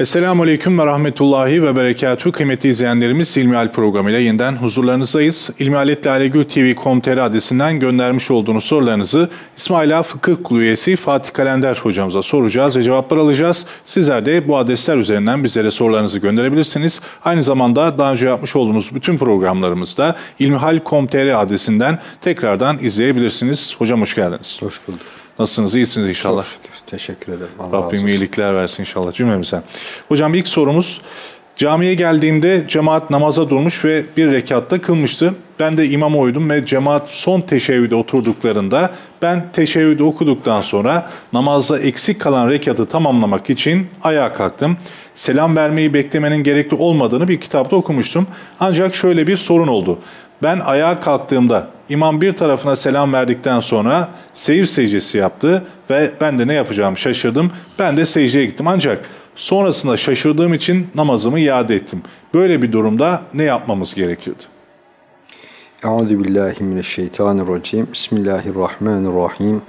Esselamu Aleyküm ve Rahmetullahi ve Berekatuhu. Kıymetli izleyenlerimiz İlmihal programıyla yeniden huzurlarınızdayız. İlmihaletlalegültv.com.tr adresinden göndermiş olduğunuz sorularınızı İsmaila Fıkıh Kulu üyesi Fatih Kalender hocamıza soracağız ve cevaplar alacağız. Sizler de bu adresler üzerinden bizlere sorularınızı gönderebilirsiniz. Aynı zamanda daha önce yapmış olduğumuz bütün programlarımızda ilmihal.com.tr adresinden tekrardan izleyebilirsiniz. Hocam hoş geldiniz. Hoş bulduk. Nasılsınız? İyisiniz inşallah. Çok şükür. Teşekkür ederim. Allah Rabbim iyilikler versin inşallah cümlemize. Hocam ilk sorumuz camiye geldiğimde cemaat namaza durmuş ve bir rekatta kılmıştı. Ben de imama uydum ve cemaat son teşehhüde oturduklarında ben teşehhüdü okuduktan sonra namazda eksik kalan rekatı tamamlamak için ayağa kalktım. Selam vermeyi beklemenin gerekli olmadığını bir kitapta okumuştum. Ancak şöyle bir sorun oldu. Ben ayağa kalktığımda imam bir tarafına selam verdikten sonra seyir secdesi yaptı ve ben de ne yapacağımı şaşırdım. Ben de secdeye gittim ancak sonrasında şaşırdığım için namazımı iade ettim. Böyle bir durumda ne yapmamız gerekiyordu? Euzu billahi mineşşeytanirracim. Bismillahirrahmanirrahim.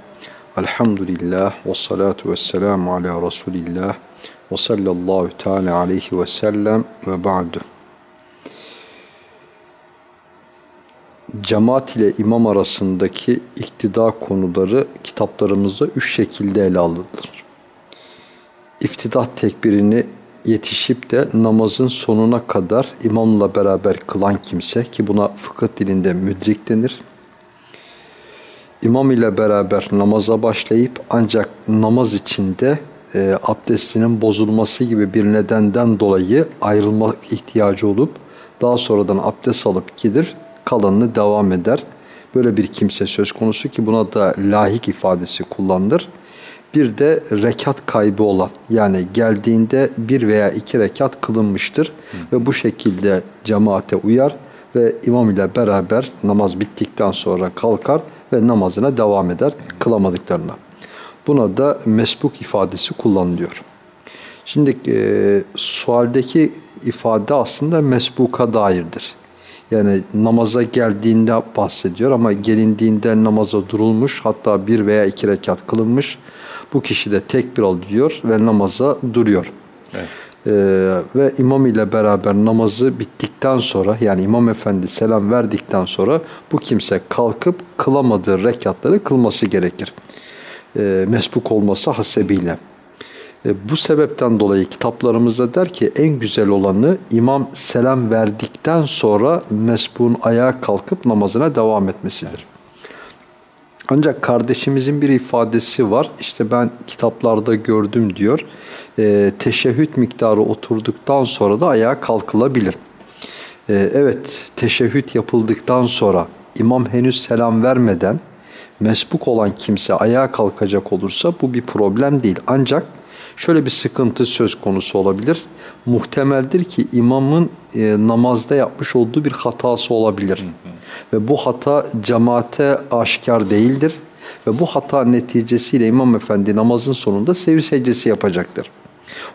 Elhamdülillah ve salatu ve selamu ala Resulillah ve sallallahu teala aleyhi ve sellem ve ba'du. Cemaat ile imam arasındaki iktida konuları kitaplarımızda üç şekilde ele alınır. İftidah tekbirini yetişip de namazın sonuna kadar imamla beraber kılan kimse ki buna fıkıh dilinde müdrik denir. İmam ile beraber namaza başlayıp ancak namaz içinde e, abdestinin bozulması gibi bir nedenden dolayı ayrılma ihtiyacı olup daha sonradan abdest alıp gider, kalanını devam eder. Böyle bir kimse söz konusu ki buna da lahik ifadesi kullanılır. Bir de rekat kaybı olan yani geldiğinde bir veya iki rekat kılınmıştır Hı. ve bu şekilde cemaate uyar ve imam ile beraber namaz bittikten sonra kalkar ve namazına devam eder kılamadıklarına. Buna da mesbuk ifadesi kullanılıyor. Şimdi e, sualdeki ifade aslında mesbuka dairdir. Yani namaza geldiğinde bahsediyor ama gelindiğinde namaza durulmuş hatta bir veya iki rekat kılınmış. Bu kişi de tekbir alıyor ve namaza duruyor. Evet. Ee, ve imam ile beraber namazı bittikten sonra yani imam efendi selam verdikten sonra bu kimse kalkıp kılamadığı rekatları kılması gerekir. Ee, mesbuk olması hasebiyle. E, bu sebepten dolayı kitaplarımızda der ki en güzel olanı imam selam verdikten sonra mesbun ayağa kalkıp namazına devam etmesidir. Ancak kardeşimizin bir ifadesi var. İşte ben kitaplarda gördüm diyor. E, teşehhüt miktarı oturduktan sonra da ayağa kalkılabilir. E, evet teşehhüt yapıldıktan sonra imam henüz selam vermeden mesbuk olan kimse ayağa kalkacak olursa bu bir problem değil. Ancak şöyle bir sıkıntı söz konusu olabilir. Muhtemeldir ki imamın e, namazda yapmış olduğu bir hatası olabilir. Hı hı. Ve bu hata cemaate aşikar değildir. Ve bu hata neticesiyle imam efendi namazın sonunda sevi secdesi yapacaktır.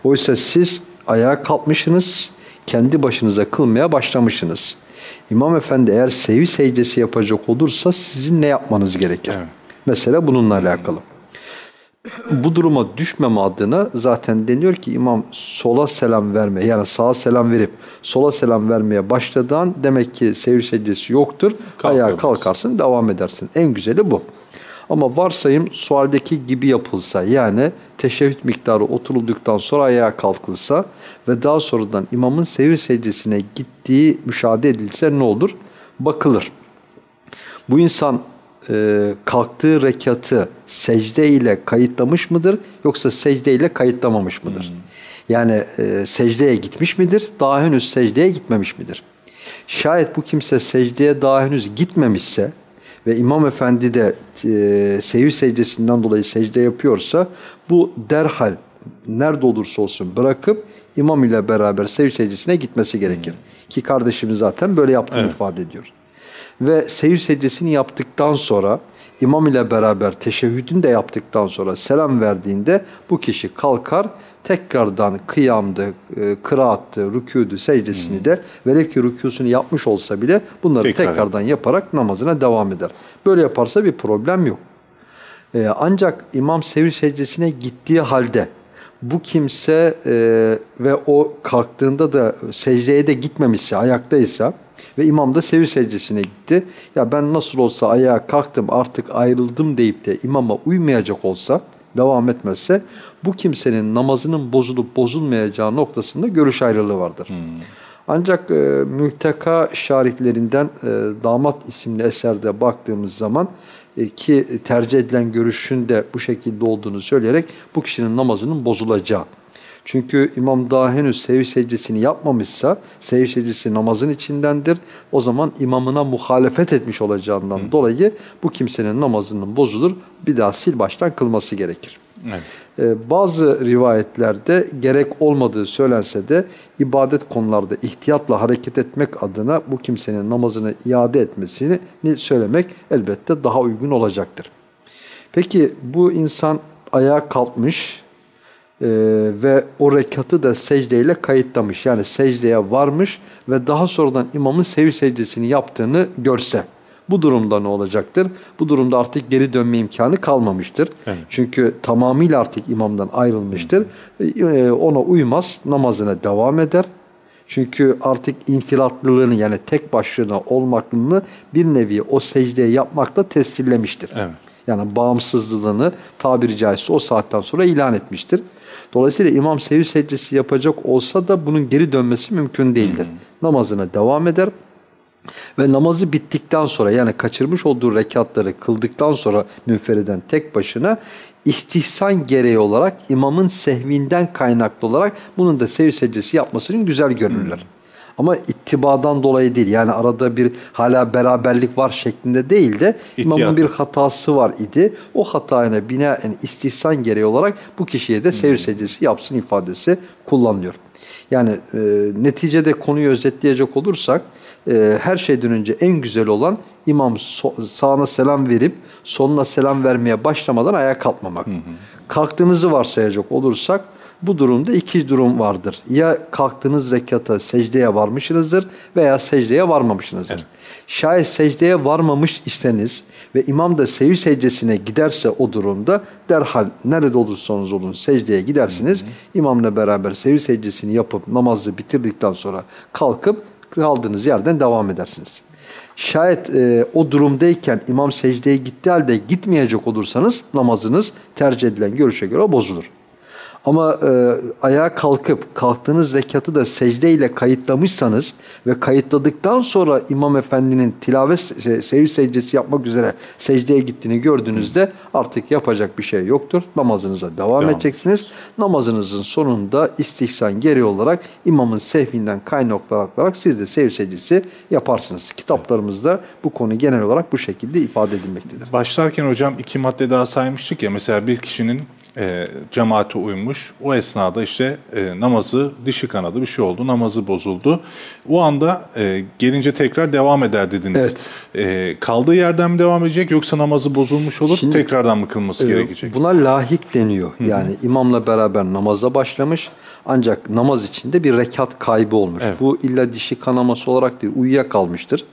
Oysa siz ayağa kalkmışsınız, kendi başınıza kılmaya başlamışsınız. İmam efendi eğer sevi secdesi yapacak olursa sizin ne yapmanız gerekir? Evet. Mesela bununla alakalı bu duruma düşmeme adına zaten deniyor ki imam sola selam verme yani sağa selam verip sola selam vermeye başladığın demek ki sevir secdesi yoktur. Ayağa kalkarsın devam edersin. En güzeli bu. Ama varsayım sualdeki gibi yapılsa yani teşehhüd miktarı oturulduktan sonra ayağa kalkılsa ve daha sonradan imamın sevir secdesine gittiği müşahede edilse ne olur? Bakılır. Bu insan e, kalktığı rekatı secde ile kayıtlamış mıdır yoksa secde ile kayıtlamamış mıdır? Hmm. Yani e, secdeye gitmiş midir? Daha henüz secdeye gitmemiş midir? Şayet bu kimse secdeye daha henüz gitmemişse ve İmam Efendi de e, seyir secdesinden dolayı secde yapıyorsa bu derhal nerede olursa olsun bırakıp imam ile beraber seyir secdesine gitmesi gerekir. Hmm. Ki kardeşimiz zaten böyle yaptığını evet. ifade ediyor ve seyir secdesini yaptıktan sonra imam ile beraber teşehhüdünü de yaptıktan sonra selam verdiğinde bu kişi kalkar tekrardan kıyamdı, e, kıraattı, rükûdü, secdesini de velev ki rükûsunu yapmış olsa bile bunları Tekrar. tekrardan yaparak namazına devam eder. Böyle yaparsa bir problem yok. E, ancak imam sevir secdesine gittiği halde bu kimse e, ve o kalktığında da secdeye de gitmemişse, ayaktaysa ve imam da sevi secdesine gitti. Ya ben nasıl olsa ayağa kalktım artık ayrıldım deyip de imama uymayacak olsa, devam etmezse bu kimsenin namazının bozulup bozulmayacağı noktasında görüş ayrılığı vardır. Ancak e, Mühteka şarihlerinden e, Damat isimli eserde baktığımız zaman e, ki tercih edilen görüşün de bu şekilde olduğunu söyleyerek bu kişinin namazının bozulacağı. Çünkü imam daha henüz sevi secdesini yapmamışsa sevi secdesi namazın içindendir. O zaman imamına muhalefet etmiş olacağından Hı. dolayı bu kimsenin namazının bozulur. Bir daha sil baştan kılması gerekir. Evet. Ee, bazı rivayetlerde gerek olmadığı söylense de ibadet konularda ihtiyatla hareket etmek adına bu kimsenin namazını iade etmesini söylemek elbette daha uygun olacaktır. Peki bu insan ayağa kalkmış e, ve o rekatı da secdeyle kayıtlamış. Yani secdeye varmış ve daha sonradan imamın sevi secdesini yaptığını görse. Bu durumda ne olacaktır? Bu durumda artık geri dönme imkanı kalmamıştır. Evet. Çünkü tamamıyla artık imamdan ayrılmıştır. Ee, ona uymaz, namazına devam eder. Çünkü artık infiratlılığını yani tek başına olmaklılığını bir nevi o secdeye yapmakla tescillemiştir. Evet. Yani bağımsızlığını tabiri caizse o saatten sonra ilan etmiştir. Dolayısıyla imam sevi secdesi yapacak olsa da bunun geri dönmesi mümkün değildir. Hı hı. Namazına devam eder. Ve namazı bittikten sonra yani kaçırmış olduğu rekatları kıldıktan sonra münferiden tek başına istihsan gereği olarak imamın sehvinden kaynaklı olarak bunun da sev secdesi yapmasının güzel görürler. Hmm. Ama ittibadan dolayı değil yani arada bir hala beraberlik var şeklinde değil de İhtiyat. imamın bir hatası var idi. O hatayına binaen istihsan gereği olarak bu kişiye de sev secdesi yapsın ifadesi kullanılıyor. Yani e, neticede konuyu özetleyecek olursak e, her şeyden önce en güzel olan imam so sağına selam verip sonuna selam vermeye başlamadan ayağa kalkmamak. Hı hı. Kalktığınızı varsayacak olursak bu durumda iki durum vardır. Ya kalktığınız rekata secdeye varmışsınızdır veya secdeye varmamışsınızdır. Evet. Şayet secdeye varmamış iseniz ve imam da sevi secdesine giderse o durumda derhal nerede olursanız olun secdeye gidersiniz. Hı hı. İmamla beraber sevi secdesini yapıp namazı bitirdikten sonra kalkıp kaldığınız yerden devam edersiniz. Şayet e, o durumdayken imam secdeye gitti halde gitmeyecek olursanız namazınız tercih edilen görüşe göre bozulur. Ama e, ayağa kalkıp kalktığınız rekatı da secdeyle kayıtlamışsanız ve kayıtladıktan sonra imam efendinin tilavet şey, sevi secdesi yapmak üzere secdeye gittiğini gördüğünüzde artık yapacak bir şey yoktur. Namazınıza devam, devam. edeceksiniz. Namazınızın sonunda istihsan geri olarak imamın sehvinden kaynaklı olarak siz de sevi secdesi yaparsınız. Kitaplarımızda bu konu genel olarak bu şekilde ifade edilmektedir. Başlarken hocam iki madde daha saymıştık ya mesela bir kişinin e, cemaate uymuş. O esnada işte e, namazı dişi kanadı bir şey oldu. Namazı bozuldu. O anda e, gelince tekrar devam eder dediniz. Evet. E, kaldığı yerden mi devam edecek yoksa namazı bozulmuş olup Şimdi, tekrardan mı kılması e, gerekecek? Buna lahik deniyor. Hı-hı. Yani imamla beraber namaza başlamış. Ancak namaz içinde bir rekat kaybı olmuş. Evet. Bu illa dişi kanaması olarak değil uyuyakalmıştır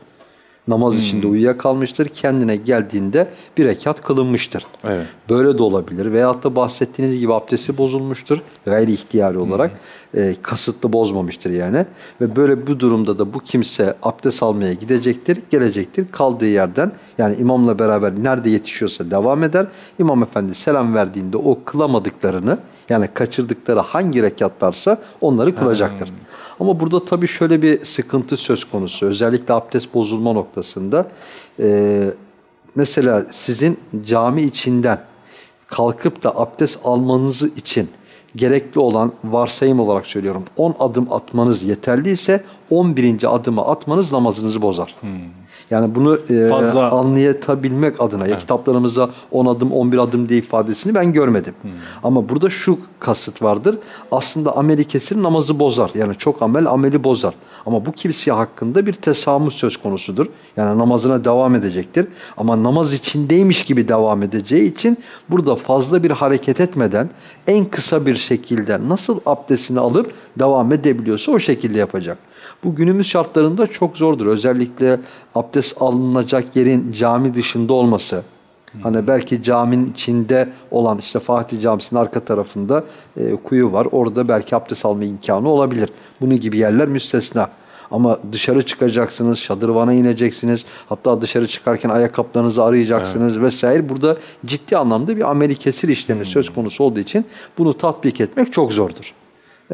namaz hmm. içinde uyuyakalmıştır. Kendine geldiğinde bir rekat kılınmıştır. Evet. Böyle de olabilir. Veyahut da bahsettiğiniz gibi abdesti bozulmuştur. Gayri ihtiyari olarak. Hmm. E, kasıtlı bozmamıştır yani. Ve böyle bu durumda da bu kimse abdest almaya gidecektir, gelecektir. Kaldığı yerden yani imamla beraber nerede yetişiyorsa devam eder. İmam efendi selam verdiğinde o kılamadıklarını yani kaçırdıkları hangi rekatlarsa onları kılacaktır. Hmm. Ama burada tabii şöyle bir sıkıntı söz konusu. Özellikle abdest bozulma noktasında. Ee, mesela sizin cami içinden kalkıp da abdest almanızı için gerekli olan varsayım olarak söylüyorum 10 adım atmanız yeterliyse 11. adımı atmanız namazınızı bozar. Hmm. Yani bunu e, Fazla... anlayatabilmek adına evet. kitaplarımızda 10 adım 11 adım diye ifadesini ben görmedim. Hmm. Ama burada şu kasıt vardır. Aslında ameli kesir namazı bozar. Yani çok amel ameli bozar. Ama bu kimse hakkında bir tesamüs söz konusudur. Yani namazına devam edecektir. Ama namaz içindeymiş gibi devam edeceği için burada fazla bir hareket etmeden en kısa bir şekilde nasıl abdestini alıp devam edebiliyorsa o şekilde yapacak. Bu günümüz şartlarında çok zordur. Özellikle abdest alınacak yerin cami dışında olması Hani belki caminin içinde olan işte Fatih Camisi'nin arka tarafında e, kuyu var. Orada belki abdest alma imkanı olabilir. Bunun gibi yerler müstesna. Ama dışarı çıkacaksınız, şadırvana ineceksiniz. Hatta dışarı çıkarken ayakkabılarınızı arayacaksınız vesaire. Burada ciddi anlamda bir ameli kesir işlemi söz konusu olduğu için bunu tatbik etmek çok zordur.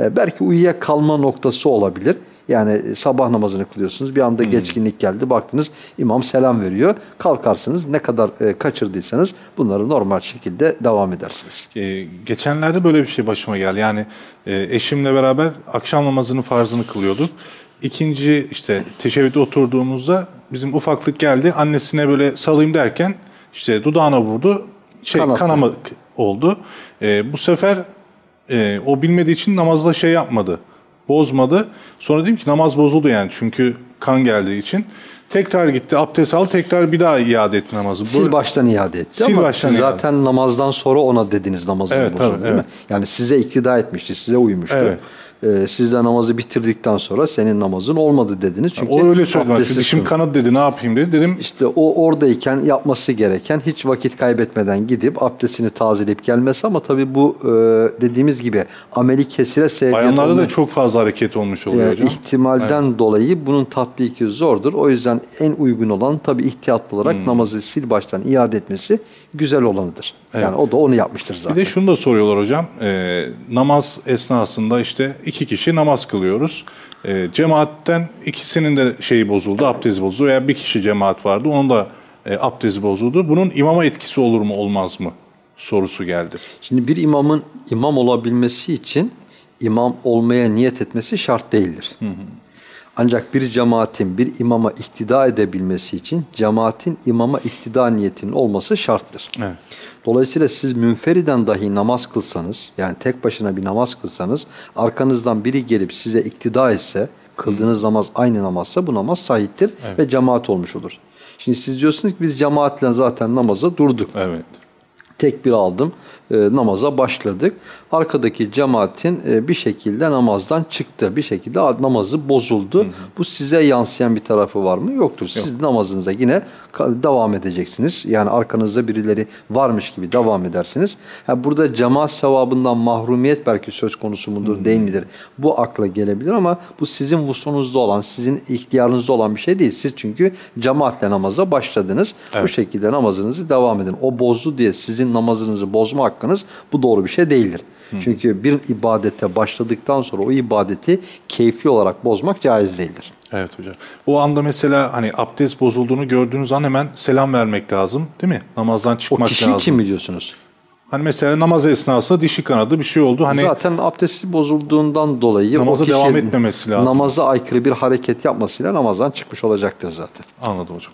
E, belki uyuyakalma noktası olabilir. Yani sabah namazını kılıyorsunuz. Bir anda geçkinlik geldi. Baktınız imam selam veriyor. Kalkarsınız. Ne kadar e, kaçırdıysanız bunları normal şekilde devam edersiniz. Ee, geçenlerde böyle bir şey başıma geldi. Yani e, eşimle beraber akşam namazının farzını kılıyorduk. İkinci işte teşebbüde oturduğumuzda bizim ufaklık geldi. Annesine böyle salayım derken işte dudağına vurdu. Şey kanama oldu. Ee, bu sefer e, o bilmediği için namazda şey yapmadı. Bozmadı. Sonra dedim ki namaz bozuldu yani çünkü kan geldiği için. Tekrar gitti abdest aldı tekrar bir daha iade etti namazı. Sil baştan iade etti Sil ama baştan siz iade. zaten namazdan sonra ona dediniz namazını Evet, bozuldu tabii, değil mi? evet. Yani size iktida etmişti, size uymuştu. Evet. Ee, siz de namazı bitirdikten sonra senin namazın olmadı dediniz. Çünkü o öyle söyledi. dişim kıldı. kanadı dedi ne yapayım dedi. Dedim İşte o oradayken yapması gereken hiç vakit kaybetmeden gidip abdestini tazeleyip gelmesi ama tabii bu e, dediğimiz gibi ameli kesire sebebiyet bayanlarda da çok fazla hareket olmuş oluyor e, hocam. ihtimalden dolayı bunun tatbiki zordur. O yüzden en uygun olan tabii ihtiyatlı olarak Hmm. namazı sil baştan iade etmesi güzel olanıdır. Yani o da onu yapmıştır zaten. Bir de şunu da soruyorlar hocam. Ee, namaz esnasında işte iki kişi namaz kılıyoruz. Ee, cemaatten ikisinin de şeyi bozuldu, abdesti bozuldu veya bir kişi cemaat vardı, onun da e, abdesti bozuldu. Bunun imama etkisi olur mu, olmaz mı? Sorusu geldi. Şimdi bir imamın imam olabilmesi için imam olmaya niyet etmesi şart değildir. Ancak bir cemaatin bir imama iktida edebilmesi için cemaatin imama iktida niyetinin olması şarttır. Evet. Dolayısıyla siz münferiden dahi namaz kılsanız, yani tek başına bir namaz kılsanız, arkanızdan biri gelip size iktida etse, kıldığınız namaz aynı namazsa bu namaz sahiptir ve cemaat olmuş olur. Şimdi siz diyorsunuz ki biz cemaatle zaten namaza durduk. Evet. Tekbir aldım, e, namaza başladık. Arkadaki cemaatin e, bir şekilde namazdan çıktı. Bir şekilde namazı bozuldu. Bu size yansıyan bir tarafı var mı? Yoktur. Siz namazınıza yine devam edeceksiniz. Yani arkanızda birileri varmış gibi devam edersiniz. Ha, burada cemaat sevabından mahrumiyet belki söz konusu mudur değil midir? Bu akla gelebilir ama bu sizin vusunuzda olan, sizin ihtiyarınızda olan bir şey değil. Siz çünkü cemaatle namaza başladınız. Bu şekilde namazınızı devam edin. O bozdu diye sizin namazınızı bozma hakkınız bu doğru bir şey değildir. Çünkü bir ibadete başladıktan sonra o ibadeti keyfi olarak bozmak caiz değildir. Evet hocam. O anda mesela hani abdest bozulduğunu gördüğünüz an hemen selam vermek lazım değil mi? Namazdan O çıkmak kişi lazım. için mi diyorsunuz? Hani mesela namaz esnasında dişi kanadı bir şey oldu. Hani Zaten abdesti bozulduğundan dolayı Namaza o kişi devam etmemesi lazım. Namaza aykırı bir hareket yapmasıyla namazdan çıkmış olacaktır zaten. Anladım hocam.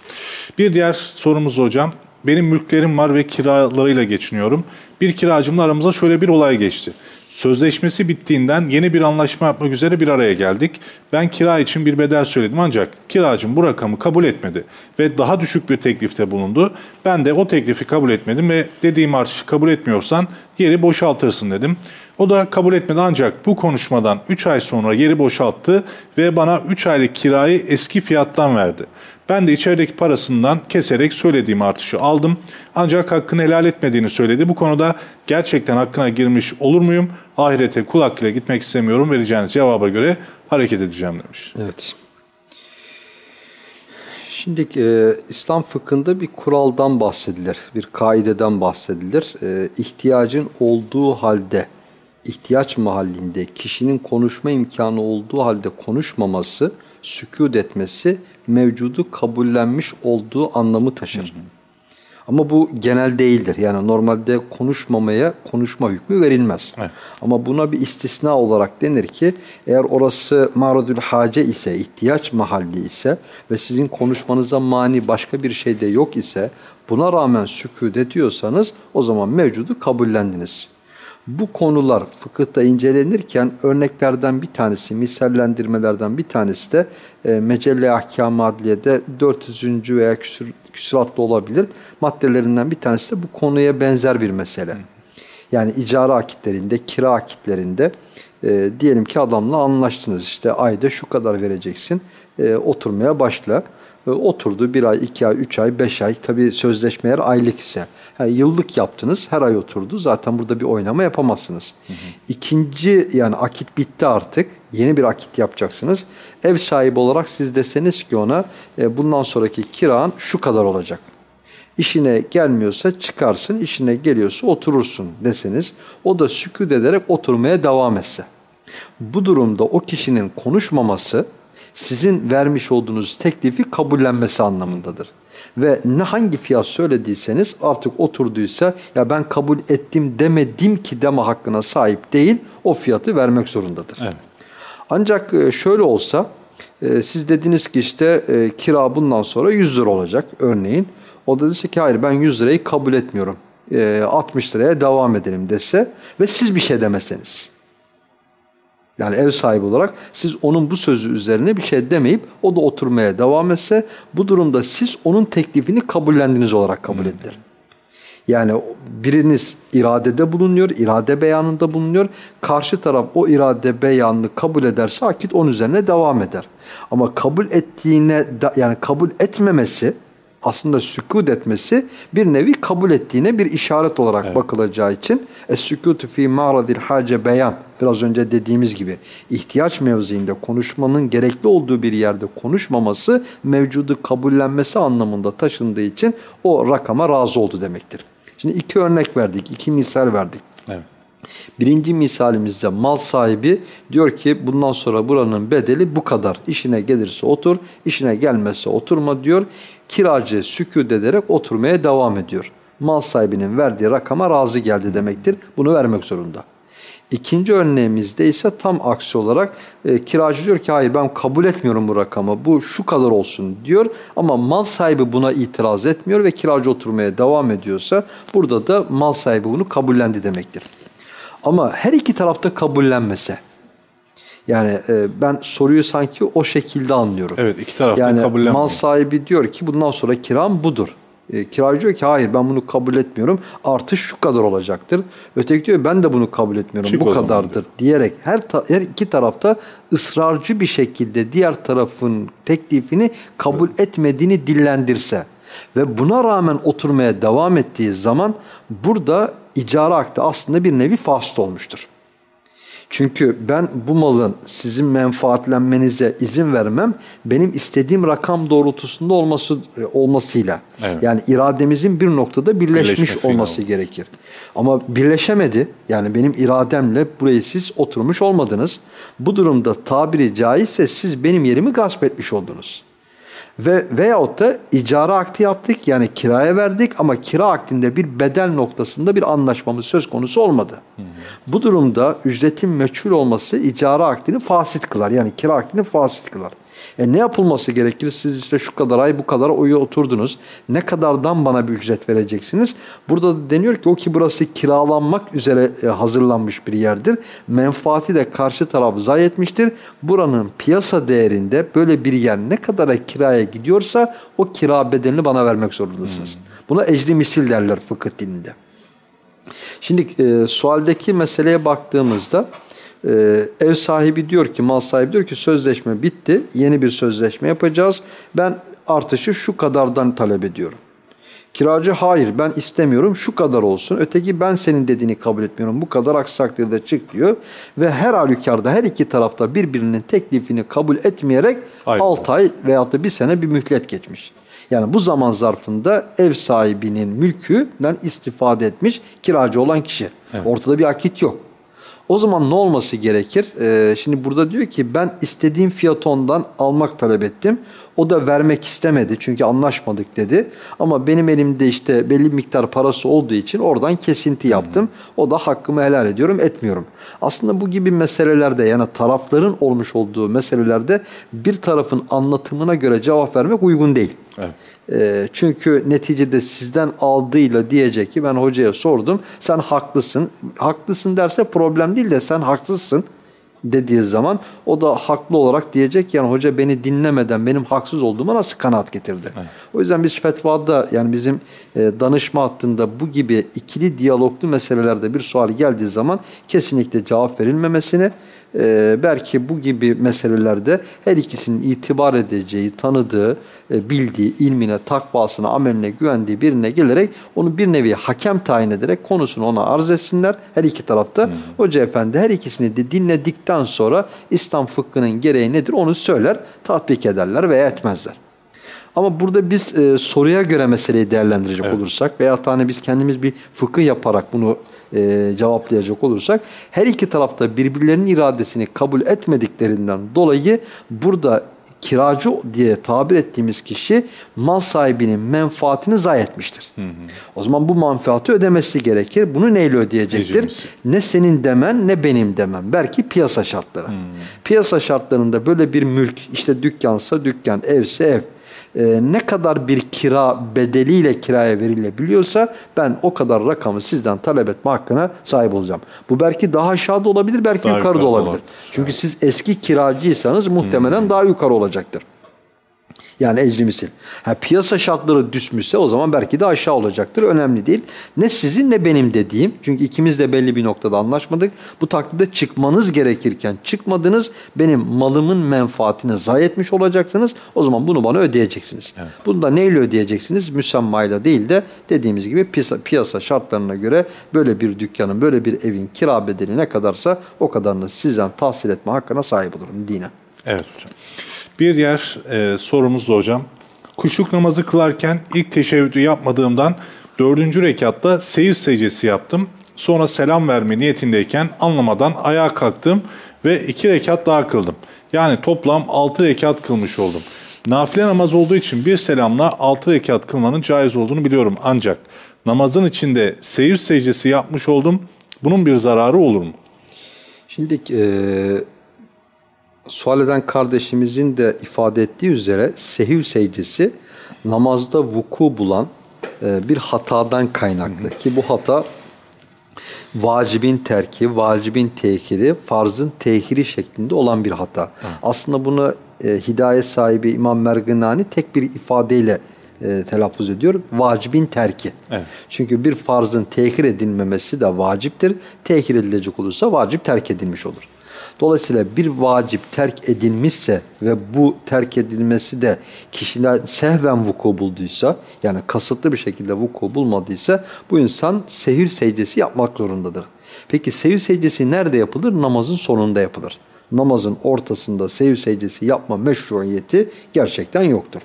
Bir diğer sorumuz hocam. Benim mülklerim var ve kiralarıyla geçiniyorum. Bir kiracımla aramıza şöyle bir olay geçti. Sözleşmesi bittiğinden yeni bir anlaşma yapmak üzere bir araya geldik. Ben kira için bir bedel söyledim ancak kiracım bu rakamı kabul etmedi ve daha düşük bir teklifte bulundu. Ben de o teklifi kabul etmedim ve dediğim artışı kabul etmiyorsan yeri boşaltırsın dedim. O da kabul etmedi ancak bu konuşmadan 3 ay sonra yeri boşalttı ve bana 3 aylık kirayı eski fiyattan verdi. Ben de içerideki parasından keserek söylediğim artışı aldım. Ancak hakkını helal etmediğini söyledi. Bu konuda gerçekten hakkına girmiş olur muyum? Ahirete kul hakkıyla gitmek istemiyorum. Vereceğiniz cevaba göre hareket edeceğim demiş. Evet. Şimdi e, İslam fıkhında bir kuraldan bahsedilir, bir kaideden bahsedilir. E, ihtiyacın olduğu halde, ihtiyaç mahallinde kişinin konuşma imkanı olduğu halde konuşmaması, sükut etmesi mevcudu kabullenmiş olduğu anlamı taşır. Ama bu genel değildir. Yani normalde konuşmamaya konuşma hükmü verilmez. Evet. Ama buna bir istisna olarak denir ki eğer orası maradül hace ise, ihtiyaç mahalli ise ve sizin konuşmanıza mani başka bir şey de yok ise buna rağmen sükut ediyorsanız o zaman mevcudu kabullendiniz. Bu konular fıkıhta incelenirken örneklerden bir tanesi, misallendirmelerden bir tanesi de e, Mecelle Ahkam Adliye'de 400. veya küsur, küsuratlı olabilir. Maddelerinden bir tanesi de bu konuya benzer bir mesele. Yani icara akitlerinde, kira akitlerinde e, diyelim ki adamla anlaştınız işte ayda şu kadar vereceksin, e, oturmaya başla. E, oturdu bir ay, iki ay, üç ay, beş ay. Tabii sözleşme eğer aylık ise. Ha, yıllık yaptınız, her ay oturdu. Zaten burada bir oynama yapamazsınız. İkinci yani akit bitti artık. Yeni bir akit yapacaksınız. Ev sahibi olarak siz deseniz ki ona e, bundan sonraki kiran şu kadar olacak. İşine gelmiyorsa çıkarsın, işine geliyorsa oturursun deseniz o da sükut ederek oturmaya devam etse. Bu durumda o kişinin konuşmaması sizin vermiş olduğunuz teklifi kabullenmesi anlamındadır. Ve ne hangi fiyat söylediyseniz artık oturduysa ya ben kabul ettim demedim ki deme hakkına sahip değil o fiyatı vermek zorundadır. Evet. Ancak e, şöyle olsa e, siz dediniz ki işte e, kira bundan sonra 100 lira olacak örneğin. O da dese ki hayır ben 100 lirayı kabul etmiyorum. 60 liraya devam edelim dese ve siz bir şey demeseniz. Yani ev sahibi olarak siz onun bu sözü üzerine bir şey demeyip o da oturmaya devam etse bu durumda siz onun teklifini kabullendiniz olarak kabul edilir. Yani biriniz iradede bulunuyor, irade beyanında bulunuyor. Karşı taraf o irade beyanını kabul ederse akit onun üzerine devam eder. Ama kabul ettiğine yani kabul etmemesi aslında sükut etmesi bir nevi kabul ettiğine bir işaret olarak evet. bakılacağı için es-sükutu fi ma'radil hace beyan biraz önce dediğimiz gibi ihtiyaç mevziinde konuşmanın gerekli olduğu bir yerde konuşmaması mevcudu kabullenmesi anlamında taşındığı için o rakama razı oldu demektir. Şimdi iki örnek verdik, iki misal verdik. Evet. Birinci misalimizde mal sahibi diyor ki bundan sonra buranın bedeli bu kadar. İşine gelirse otur, işine gelmezse oturma diyor. Kiracı sükut ederek oturmaya devam ediyor. Mal sahibinin verdiği rakama razı geldi demektir. Bunu vermek zorunda. İkinci örneğimizde ise tam aksi olarak e, kiracı diyor ki hayır ben kabul etmiyorum bu rakamı bu şu kadar olsun diyor ama mal sahibi buna itiraz etmiyor ve kiracı oturmaya devam ediyorsa burada da mal sahibi bunu kabullendi demektir. Ama her iki tarafta kabullenmese yani e, ben soruyu sanki o şekilde anlıyorum. Evet iki tarafta yani kabullenmiyor. mal sahibi diyor ki bundan sonra kiram budur. E, kiracı diyor ki hayır ben bunu kabul etmiyorum. Artış şu kadar olacaktır. Öteki diyor ben de bunu kabul etmiyorum. Çık bu kadardır diyor. diyerek her, ta, her iki tarafta ısrarcı bir şekilde diğer tarafın teklifini kabul evet. etmediğini dillendirse ve buna rağmen oturmaya devam ettiği zaman burada icara akdi aslında bir nevi fasıl olmuştur. Çünkü ben bu malın sizin menfaatlenmenize izin vermem benim istediğim rakam doğrultusunda olması olmasıyla. Evet. Yani irademizin bir noktada birleşmiş olması lazım. gerekir. Ama birleşemedi. Yani benim irademle burayı siz oturmuş olmadınız. Bu durumda tabiri caizse siz benim yerimi gasp etmiş oldunuz. Ve veyahut da icara akti yaptık yani kiraya verdik ama kira aktinde bir bedel noktasında bir anlaşmamız söz konusu olmadı. Hı hı. Bu durumda ücretin meçhul olması icara aktini fasit kılar. Yani kira aktini fasit kılar. E ne yapılması gerekir? Siz işte şu kadar ay bu kadar oyu oturdunuz. Ne kadardan bana bir ücret vereceksiniz? Burada da deniyor ki o ki burası kiralanmak üzere e, hazırlanmış bir yerdir. Menfaati de karşı taraf zayi etmiştir. Buranın piyasa değerinde böyle bir yer ne kadara kiraya gidiyorsa o kira bedelini bana vermek zorundasınız. Hmm. Buna ecri misil derler fıkıh dilinde. Şimdi e, sualdeki meseleye baktığımızda ee, ev sahibi diyor ki, mal sahibi diyor ki sözleşme bitti, yeni bir sözleşme yapacağız. Ben artışı şu kadardan talep ediyorum. Kiracı hayır ben istemiyorum şu kadar olsun. Öteki ben senin dediğini kabul etmiyorum. Bu kadar aksi takdirde çık diyor. Ve her halükarda her iki tarafta birbirinin teklifini kabul etmeyerek Aynen. 6 ay veyahut da bir sene bir mühlet geçmiş. Yani bu zaman zarfında ev sahibinin mülkünden istifade etmiş kiracı olan kişi. Evet. Ortada bir akit yok. O zaman ne olması gerekir? Ee, şimdi burada diyor ki ben istediğim fiyatı ondan almak talep ettim. O da vermek istemedi çünkü anlaşmadık dedi. Ama benim elimde işte belli miktar parası olduğu için oradan kesinti yaptım. O da hakkımı helal ediyorum, etmiyorum. Aslında bu gibi meselelerde yani tarafların olmuş olduğu meselelerde bir tarafın anlatımına göre cevap vermek uygun değil. Evet. E, çünkü neticede sizden aldığıyla diyecek ki ben hocaya sordum sen haklısın. Haklısın derse problem değil de sen haksızsın dediği zaman o da haklı olarak diyecek yani hoca beni dinlemeden benim haksız olduğuma nasıl kanaat getirdi. Evet. O yüzden biz fetvada yani bizim e, danışma hattında bu gibi ikili diyaloglu meselelerde bir sual geldiği zaman kesinlikle cevap verilmemesini e, belki bu gibi meselelerde her ikisinin itibar edeceği, tanıdığı, e, bildiği, ilmine, takvasına, ameline güvendiği birine gelerek onu bir nevi hakem tayin ederek konusunu ona arz etsinler. Her iki tarafta. Hı Hoca efendi her ikisini de dinledikten sonra İslam fıkhının gereği nedir onu söyler, tatbik ederler veya etmezler. Ama burada biz e, soruya göre meseleyi değerlendirecek evet. olursak veya hani biz kendimiz bir fıkıh yaparak bunu e, cevaplayacak olursak her iki tarafta birbirlerinin iradesini kabul etmediklerinden dolayı burada kiracı diye tabir ettiğimiz kişi mal sahibinin menfaatini zayi etmiştir. Hı hı. O zaman bu menfaati ödemesi gerekir. Bunu neyle ödeyecektir? Ecimiz. Ne senin demen ne benim demem. Belki piyasa şartları. Hı. Piyasa şartlarında böyle bir mülk işte dükkansa dükkan, evse ev e, ne kadar bir kira bedeliyle kiraya verilebiliyorsa ben o kadar rakamı sizden talep etme hakkına sahip olacağım. Bu belki daha aşağıda olabilir, belki daha yukarıda olabilir. olabilir. Çünkü siz eski kiracıysanız muhtemelen hmm. daha yukarı olacaktır. Yani ecri misil. Ha, piyasa şartları düşmüşse o zaman belki de aşağı olacaktır. Önemli değil. Ne sizin ne benim dediğim. Çünkü ikimiz de belli bir noktada anlaşmadık. Bu takdirde çıkmanız gerekirken çıkmadınız. Benim malımın menfaatini zayi etmiş olacaksınız. O zaman bunu bana ödeyeceksiniz. Evet. Bunu da neyle ödeyeceksiniz? Müsemmayla değil de dediğimiz gibi piyasa, piyasa şartlarına göre böyle bir dükkanın, böyle bir evin kira bedeli ne kadarsa o kadarını sizden tahsil etme hakkına sahip olurum dinen. Evet hocam. Bir yer e, sorumuz da hocam. Kuşluk namazı kılarken ilk teşebbütü yapmadığımdan dördüncü rekatta seyir secdesi yaptım. Sonra selam verme niyetindeyken anlamadan ayağa kalktım ve iki rekat daha kıldım. Yani toplam altı rekat kılmış oldum. Nafile namaz olduğu için bir selamla altı rekat kılmanın caiz olduğunu biliyorum. Ancak namazın içinde seyir secdesi yapmış oldum. Bunun bir zararı olur mu? Şimdi e, sual eden kardeşimizin de ifade ettiği üzere sehiv secdesi namazda vuku bulan e, bir hatadan kaynaklı. Ki bu hata vacibin terki, vacibin tehiri, farzın tehiri şeklinde olan bir hata. Hı. Aslında bunu e, hidayet sahibi İmam Merginani tek bir ifadeyle e, telaffuz ediyor. Vacibin terki. Evet. Çünkü bir farzın tehir edilmemesi de vaciptir. Tehir edilecek olursa vacip terk edilmiş olur. Dolayısıyla bir vacip terk edilmişse ve bu terk edilmesi de kişiden sehven vuku bulduysa yani kasıtlı bir şekilde vuku bulmadıysa bu insan sehir secdesi yapmak zorundadır. Peki sehir secdesi nerede yapılır? Namazın sonunda yapılır. Namazın ortasında sehir secdesi yapma meşruiyeti gerçekten yoktur.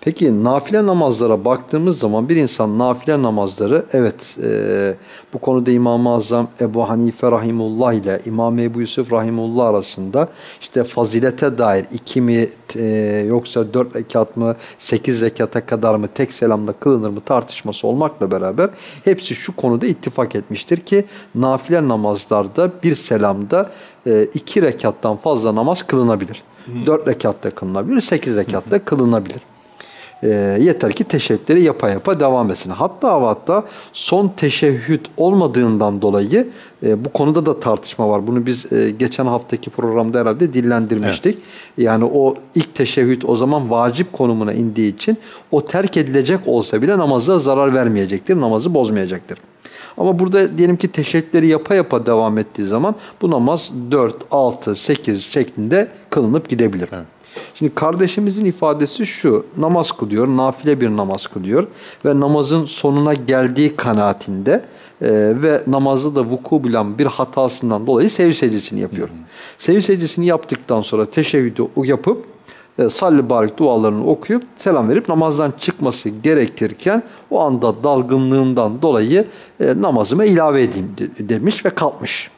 Peki nafile namazlara baktığımız zaman bir insan nafile namazları evet e, bu konuda İmam-ı Azam Ebu Hanife Rahimullah ile İmam Ebu Yusuf Rahimullah arasında işte fazilete dair iki mi e, yoksa dört rekat mı sekiz rekata kadar mı tek selamda kılınır mı tartışması olmakla beraber hepsi şu konuda ittifak etmiştir ki nafile namazlarda bir selamda e, iki rekattan fazla namaz kılınabilir. Dört rekatta kılınabilir, sekiz rekatta kılınabilir. E, yeter ki teşekkürleri yapa yapa devam etsin. Hatta hatta son teşehhüt olmadığından dolayı e, bu konuda da tartışma var. Bunu biz e, geçen haftaki programda herhalde dillendirmiştik. Evet. Yani o ilk teşehhüt o zaman vacip konumuna indiği için o terk edilecek olsa bile namaza zarar vermeyecektir, namazı bozmayacaktır. Ama burada diyelim ki teşekkürleri yapa yapa devam ettiği zaman bu namaz 4, 6, 8 şeklinde kılınıp gidebilir. Evet. Şimdi kardeşimizin ifadesi şu, namaz kılıyor, nafile bir namaz kılıyor ve namazın sonuna geldiği kanaatinde e, ve namazda da vuku bulan bir hatasından dolayı sev secdesini yapıyor. Hı hı. Sev secdesini yaptıktan sonra teşehhüdü yapıp e, salli barik dualarını okuyup selam verip namazdan çıkması gerekirken o anda dalgınlığından dolayı e, namazıma ilave edeyim demiş ve kalkmış.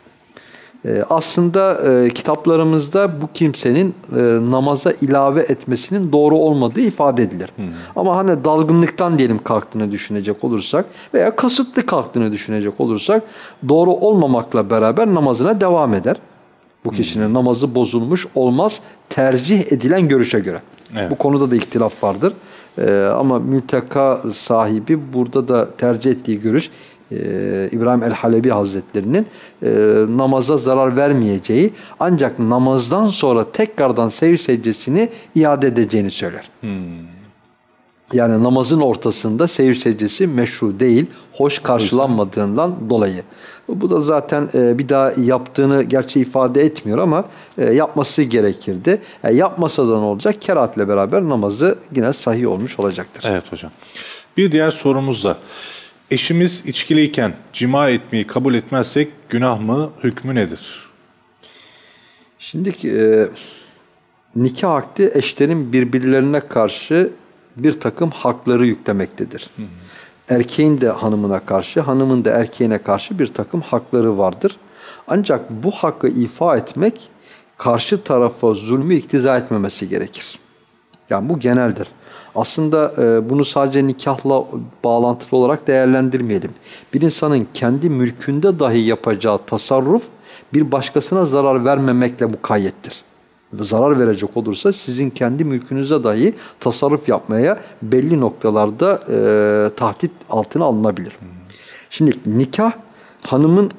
Ee, aslında e, kitaplarımızda bu kimsenin e, namaza ilave etmesinin doğru olmadığı ifade edilir. Hmm. Ama hani dalgınlıktan diyelim kalktığını düşünecek olursak veya kasıtlı kalktığını düşünecek olursak doğru olmamakla beraber namazına devam eder. Bu kişinin hmm. namazı bozulmuş olmaz tercih edilen görüşe göre. Evet. Bu konuda da ihtilaf vardır. Ee, ama mülteka sahibi burada da tercih ettiği görüş e, İbrahim el-Halebi Hazretlerinin e, namaza zarar vermeyeceği ancak namazdan sonra tekrardan sev secdesini iade edeceğini söyler. Hmm. Yani namazın ortasında seyir secdesi meşru değil, hoş karşılanmadığından dolayı. Bu da zaten e, bir daha yaptığını gerçi ifade etmiyor ama e, yapması gerekirdi. E, yapmasa da ne olacak? Keratle beraber namazı yine sahih olmuş olacaktır. Evet hocam. Bir diğer sorumuz da eşimiz içkiliyken cima etmeyi kabul etmezsek günah mı, hükmü nedir? Şimdi e, nikah akdi eşlerin birbirlerine karşı bir takım hakları yüklemektedir. Hı hı. Erkeğin de hanımına karşı, hanımın da erkeğine karşı bir takım hakları vardır. Ancak bu hakkı ifa etmek karşı tarafa zulmü iktiza etmemesi gerekir. Yani bu geneldir. Aslında e, bunu sadece nikahla bağlantılı olarak değerlendirmeyelim. Bir insanın kendi mülkünde dahi yapacağı tasarruf bir başkasına zarar vermemekle mukayyettir zarar verecek olursa sizin kendi mülkünüze dahi tasarruf yapmaya belli noktalarda e, tahdit altına alınabilir. Şimdi nikah hanımın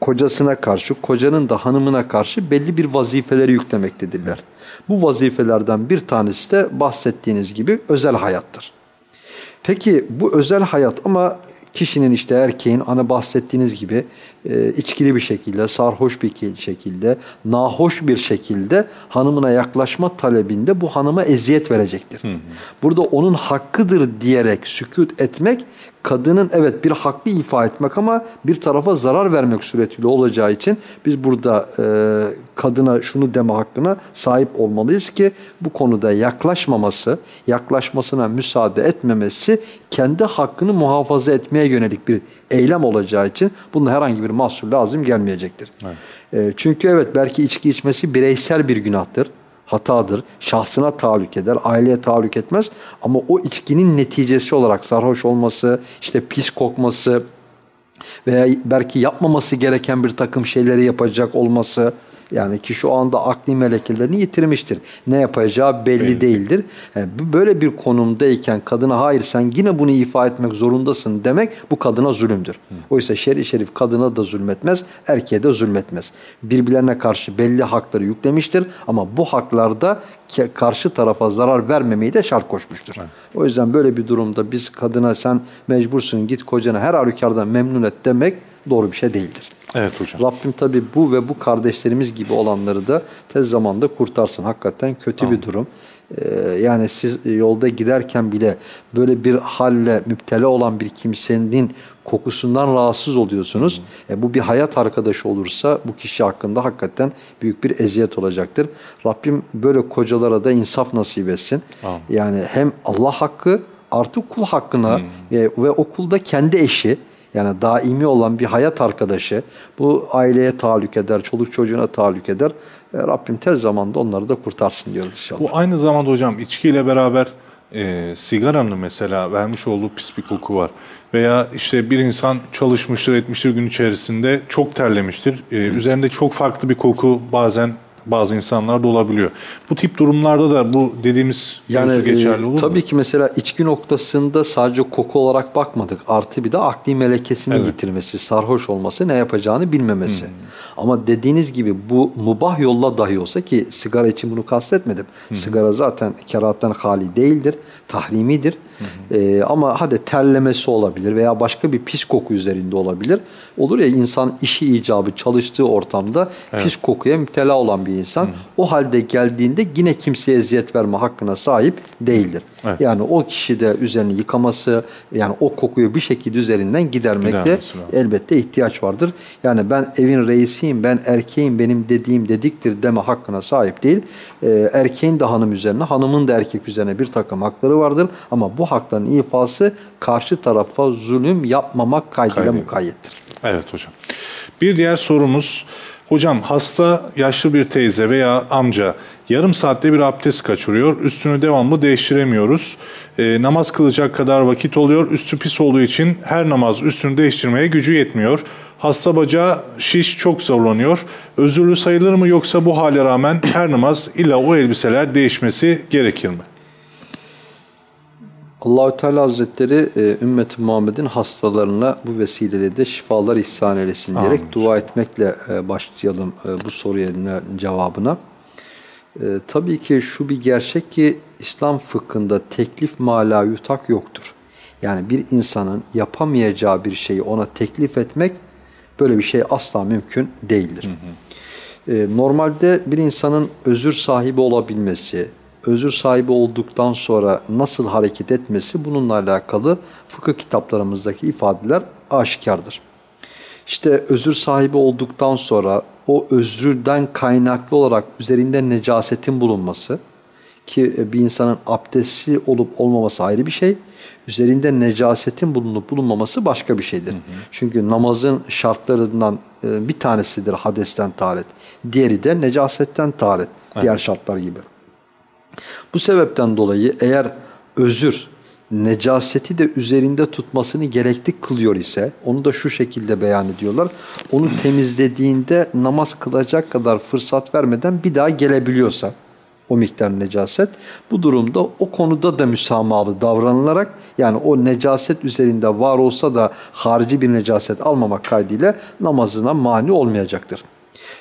kocasına karşı, kocanın da hanımına karşı belli bir vazifeleri yüklemektedirler. Bu vazifelerden bir tanesi de bahsettiğiniz gibi özel hayattır. Peki bu özel hayat ama kişinin işte erkeğin ana bahsettiğiniz gibi e, içkili bir şekilde, sarhoş bir şekilde, nahoş bir şekilde hanımına yaklaşma talebinde bu hanıma eziyet verecektir. Hı hı. Burada onun hakkıdır diyerek sükut etmek kadının evet bir hakkı ifa etmek ama bir tarafa zarar vermek suretiyle olacağı için biz burada e, kadına şunu deme hakkına sahip olmalıyız ki bu konuda yaklaşmaması, yaklaşmasına müsaade etmemesi kendi hakkını muhafaza etmeye yönelik bir eylem olacağı için bunun herhangi bir mahsur lazım gelmeyecektir. Evet. E, çünkü evet belki içki içmesi bireysel bir günahtır hatadır. Şahsına tahallük eder, aileye tahallük etmez. Ama o içkinin neticesi olarak sarhoş olması, işte pis kokması veya belki yapmaması gereken bir takım şeyleri yapacak olması yani kişi o anda akli melekelerini yitirmiştir. Ne yapacağı belli evet. değildir. Yani böyle bir konumdayken kadına hayır sen yine bunu ifa etmek zorundasın demek bu kadına zulümdür. Hı. Oysa şer'i şerif kadına da zulmetmez, erkeğe de zulmetmez. Birbirlerine karşı belli hakları yüklemiştir ama bu haklarda karşı tarafa zarar vermemeyi de şart koşmuştur. Evet. O yüzden böyle bir durumda biz kadına sen mecbursun git kocana her halükarda memnun et demek doğru bir şey değildir. Evet hocam. Rabbim tabi bu ve bu kardeşlerimiz gibi olanları da tez zamanda kurtarsın. Hakikaten kötü Amin. bir durum. Ee, yani siz yolda giderken bile böyle bir halle müptela olan bir kimsenin kokusundan rahatsız oluyorsunuz. E, bu bir hayat arkadaşı olursa bu kişi hakkında hakikaten büyük bir eziyet olacaktır. Rabbim böyle kocalara da insaf nasip etsin. Amin. Yani hem Allah hakkı artı kul hakkına hmm. e, ve o kulda kendi eşi yani daimi olan bir hayat arkadaşı bu aileye tahallük eder, çoluk çocuğuna tahallük eder. E, Rabbim tez zamanda onları da kurtarsın diyoruz inşallah. Bu aynı zamanda hocam içkiyle beraber e, sigaranın mesela vermiş olduğu pis bir koku var. Veya işte bir insan çalışmıştır, etmiştir gün içerisinde çok terlemiştir. E, evet. Üzerinde çok farklı bir koku bazen bazı insanlar da olabiliyor. Bu tip durumlarda da bu dediğimiz yani geçerli olur e, Tabii mu? ki mesela içki noktasında sadece koku olarak bakmadık. Artı bir de akli melekesini evet. yitirmesi, sarhoş olması, ne yapacağını bilmemesi. Hmm. Ama dediğiniz gibi bu mubah yolla dahi olsa ki sigara için bunu kastetmedim. Hmm. Sigara zaten kerahattan hali değildir, tahrimidir. Hı ee, ama hadi terlemesi olabilir veya başka bir pis koku üzerinde olabilir. Olur ya insan işi icabı çalıştığı ortamda evet. pis kokuya müptela olan bir insan. Hı. O halde geldiğinde yine kimseye eziyet verme hakkına sahip değildir. Evet. Yani o kişi de üzerini yıkaması, yani o kokuyu bir şekilde üzerinden gidermekte elbette ihtiyaç vardır. Yani ben evin reisiyim, ben erkeğim, benim dediğim dediktir deme hakkına sahip değil. Ee, erkeğin de hanım üzerine, hanımın da erkek üzerine bir takım hakları vardır. Ama bu hakların ifası karşı tarafa zulüm yapmamak kaydıyla mukayyettir. Evet hocam. Bir diğer sorumuz, hocam hasta yaşlı bir teyze veya amca yarım saatte bir abdest kaçırıyor. Üstünü devamlı değiştiremiyoruz. E, namaz kılacak kadar vakit oluyor. Üstü pis olduğu için her namaz üstünü değiştirmeye gücü yetmiyor. Hasta bacağı şiş çok zorlanıyor. Özürlü sayılır mı yoksa bu hale rağmen her namaz illa o elbiseler değişmesi gerekir mi? Allahü Teala Hazretleri e, ümmet Muhammed'in hastalarına bu vesileyle de şifalar ihsan eylesin diyerek Amin. dua etmekle e, başlayalım e, bu soruya cevabına. E, tabii ki şu bir gerçek ki İslam fıkhında teklif mala yutak yoktur. Yani bir insanın yapamayacağı bir şeyi ona teklif etmek böyle bir şey asla mümkün değildir. Hı hı. E, normalde bir insanın özür sahibi olabilmesi, özür sahibi olduktan sonra nasıl hareket etmesi bununla alakalı fıkıh kitaplarımızdaki ifadeler aşikardır. İşte özür sahibi olduktan sonra o özrüden kaynaklı olarak üzerinde necasetin bulunması ki bir insanın abdestli olup olmaması ayrı bir şey. Üzerinde necasetin bulunup bulunmaması başka bir şeydir. Hı hı. Çünkü namazın şartlarından e, bir tanesidir hadesten taharet. Diğeri de necasetten taharet. Diğer şartlar gibi. Bu sebepten dolayı eğer özür necaseti de üzerinde tutmasını gerekli kılıyor ise onu da şu şekilde beyan ediyorlar. Onu temizlediğinde namaz kılacak kadar fırsat vermeden bir daha gelebiliyorsa o miktar necaset. Bu durumda o konuda da müsamahalı davranılarak yani o necaset üzerinde var olsa da harici bir necaset almamak kaydıyla namazına mani olmayacaktır.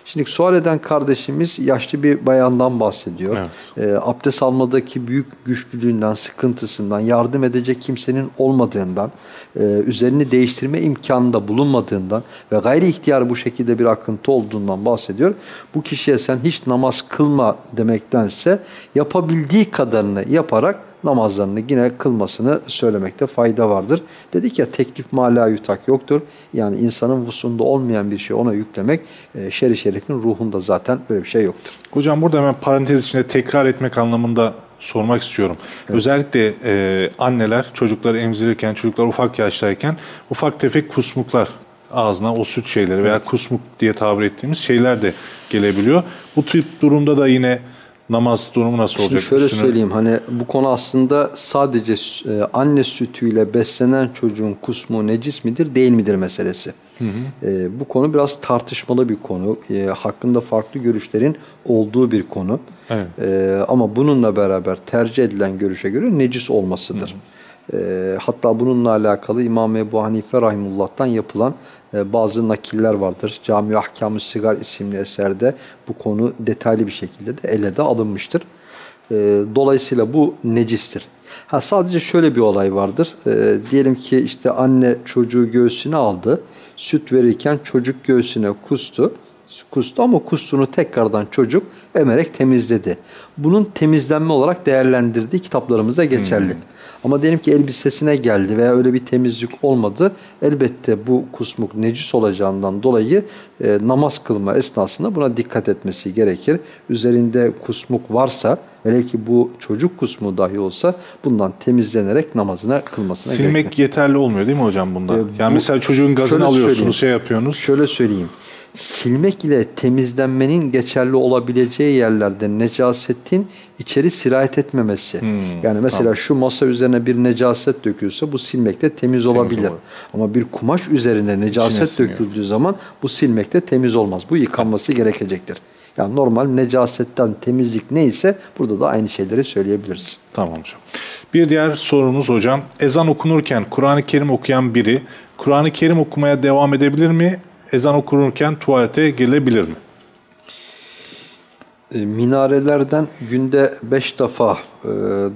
Şimdi sual eden kardeşimiz yaşlı bir bayandan bahsediyor. Evet. E, abdest almadaki büyük güçlülüğünden, sıkıntısından, yardım edecek kimsenin olmadığından, e, üzerini değiştirme imkanında bulunmadığından ve gayri ihtiyar bu şekilde bir akıntı olduğundan bahsediyor. Bu kişiye sen hiç namaz kılma demektense yapabildiği kadarını yaparak namazlarını yine kılmasını söylemekte fayda vardır. Dedik ya teklif mala yutak yoktur. Yani insanın vusunda olmayan bir şey ona yüklemek e, şer-i şerifin ruhunda zaten böyle bir şey yoktur. Hocam burada hemen parantez içinde tekrar etmek anlamında sormak istiyorum. Evet. Özellikle e, anneler çocukları emzirirken, çocuklar ufak yaştayken ufak tefek kusmuklar ağzına o süt şeyleri veya kusmuk diye tabir ettiğimiz şeyler de gelebiliyor. Bu tip durumda da yine namaz durumu nasıl olacak? Şimdi şöyle Üstüne... söyleyeyim hani bu konu aslında sadece e, anne sütüyle beslenen çocuğun kusmu necis midir değil midir meselesi. Hı hı. E, bu konu biraz tartışmalı bir konu. E, hakkında farklı görüşlerin olduğu bir konu. Evet. E, ama bununla beraber tercih edilen görüşe göre necis olmasıdır. Hı hı. E, hatta bununla alakalı İmam Ebu Hanife Rahimullah'tan yapılan e, bazı nakiller vardır. Cami Ahkam-ı Sigar isimli eserde bu konu detaylı bir şekilde de ele de alınmıştır. E, dolayısıyla bu necistir. Ha, sadece şöyle bir olay vardır. E, diyelim ki işte anne çocuğu göğsüne aldı. Süt verirken çocuk göğsüne kustu kustu ama kustunu tekrardan çocuk emerek temizledi. Bunun temizlenme olarak değerlendirdiği kitaplarımızda geçerli. Hmm. Ama diyelim ki elbisesine geldi veya öyle bir temizlik olmadı. Elbette bu kusmuk necis olacağından dolayı e, namaz kılma esnasında buna dikkat etmesi gerekir. Üzerinde kusmuk varsa hele ki bu çocuk kusmu dahi olsa bundan temizlenerek namazına kılmasına Silmek gerekir. Silmek yeterli olmuyor değil mi hocam bunda? Ee, yani bu, mesela çocuğun gazını alıyorsunuz, şey yapıyorsunuz. Şöyle söyleyeyim silmek ile temizlenmenin geçerli olabileceği yerlerde necasetin içeri sirayet etmemesi. Hmm, yani mesela tamam. şu masa üzerine bir necaset dökülse bu silmekte temiz olabilir. Temiz Ama bir kumaş üzerine necaset döküldüğü zaman bu silmekte temiz olmaz. Bu yıkanması gerekecektir. Yani normal necasetten temizlik neyse burada da aynı şeyleri söyleyebiliriz. Tamam hocam. Bir diğer sorumuz hocam. Ezan okunurken Kur'an-ı Kerim okuyan biri Kur'an-ı Kerim okumaya devam edebilir mi ezan okunurken tuvalete gelebilir mi? E, minarelerden günde beş defa e,